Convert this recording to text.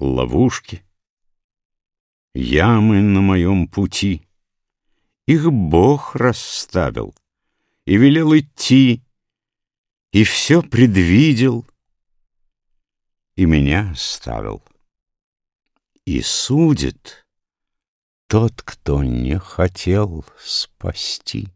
ловушки, ямы на моем пути. Их Бог расставил и велел идти, и все предвидел, и меня оставил. И судит тот, кто не хотел спасти.